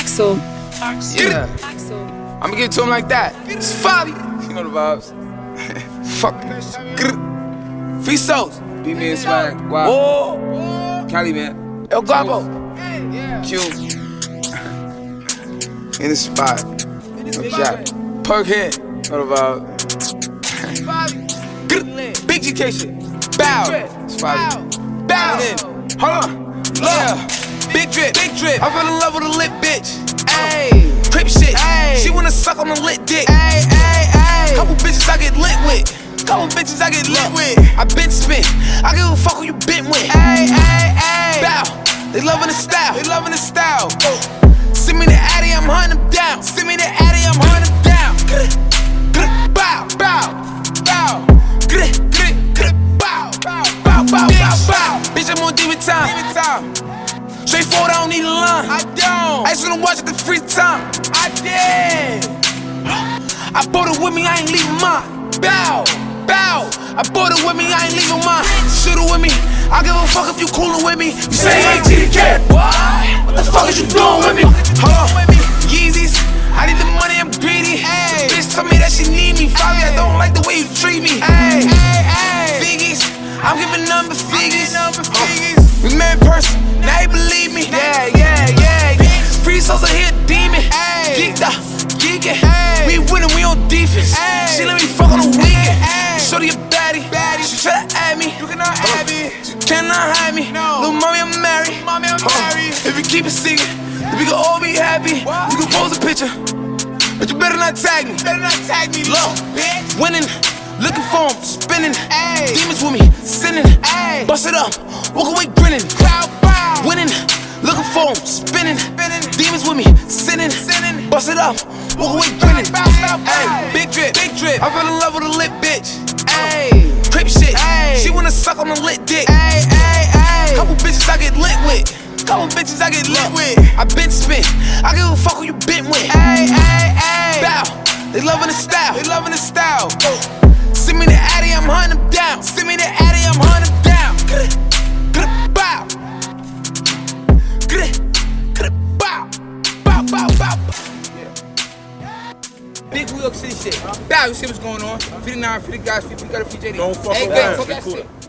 Axel. Yeah. Axel. I'ma give it to him like that. It's Fivi. You know the vibes. Fuck. Grr. Free souls. Beat me and swag. Wow. Oh, Cali, man. El Guapo. Q. In the spot. No cap. Perk head. Know the vibe. Grr. Big GK shit. Bow. It's Fivi. Bow. Then. Hold on. Look. Big drip. Big drip. I fell in love with a lit bitch. Ayy. Crip shit. Ayy. She wanna suck on a lit dick. Ayy, ayy, ayy. Couple bitches I get lit with. Couple bitches I get lit with. I been spit. I give a fuck who you been with. Ayy, ayy, ayy. Bow. They loving the style. They loving the style. Send me the Addy, I'm hunting them down. Send me the Addy, I'm hunting them down. Bow, Bow, bow, bow, bow, bow, bow. Bitch, I'm on demon time. Demon time. Straightforward, I don't need a line. I don't. I just wanna watch it the free time. I did. I bought it with me, I ain't leaving mine. Bow, bow. I bought it with me, I ain't leaving mine. Shoot it with me. I give a fuck if you coolin' with me. You say you ain't GDK. What? What the fuck is you doing with me? Hold on. Yeezys. I need the money, I'm greedy. Hey. Bitch told me that she need me. Fivi, I don't like the way you treat me. Hey, hey, hey. Figgies. I'm giving number figures. Number figures. We met in person, now you believe me. Yeah, yeah, yeah. yeah. Free souls are here, demon. Geeked up, geeking. We winning, we on defense. She let me fuck on the weekend. Shorty a baddie. She try to add me. You cannot uh, add me. She cannot hide me. No. Little mommy, I'm married. Mommy, I'm uh, married. If you keep it secret, we can all be happy. We can pose a picture. But you better not tag me. Better not tag me. Low. Winning. Looking for him, spinning. Demons with me, sinning. Bust it up, walk away grinning. Cloud bow. Winning. Looking for him, spinning. spinning. Demons with me, sinning. sinning. Bust it up, walk away grinning. Bow, bow, bow, Ay. Big drip, big drip. I fell in love with a lit bitch. Ay. Crip shit. Ay. She wanna suck on a lit dick. Ay, ay, ay. Couple bitches I get lit with. Couple bitches I get lit with. I been spit. I give a fuck who you been with. Ay, ay, ay. Bow. They loving the style. They loving the style. Bow. Bow, bow, bow. Big New York City shit. Bow, you see what's going on? 59, 50 guys, 50 got a free JD. Don't fuck with gang, that. fuck that shit.